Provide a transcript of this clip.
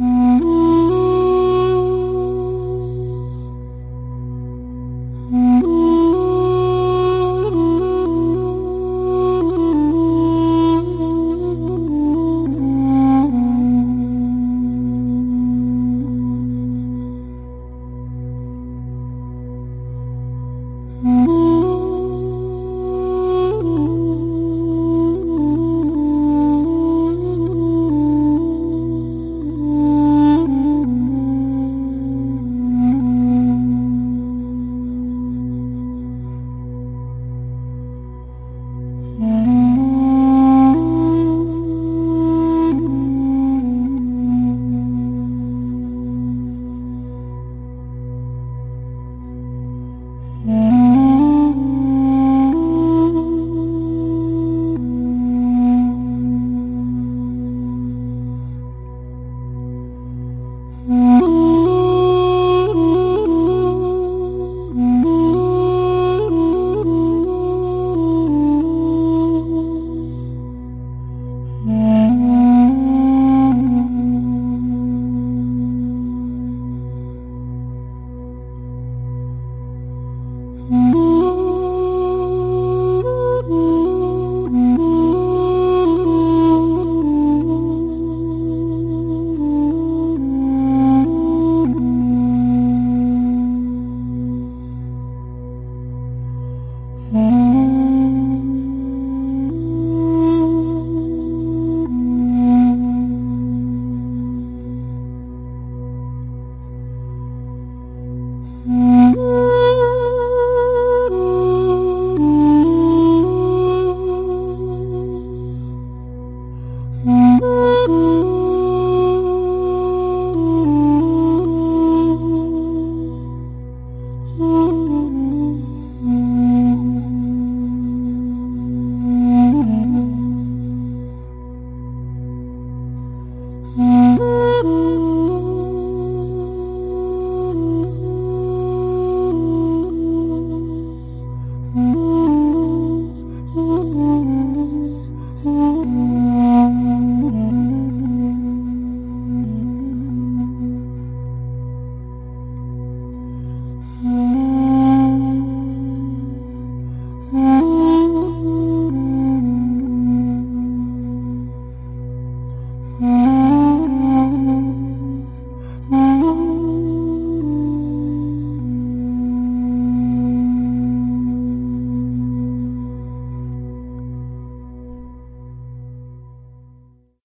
Mm-hmm. Thank Música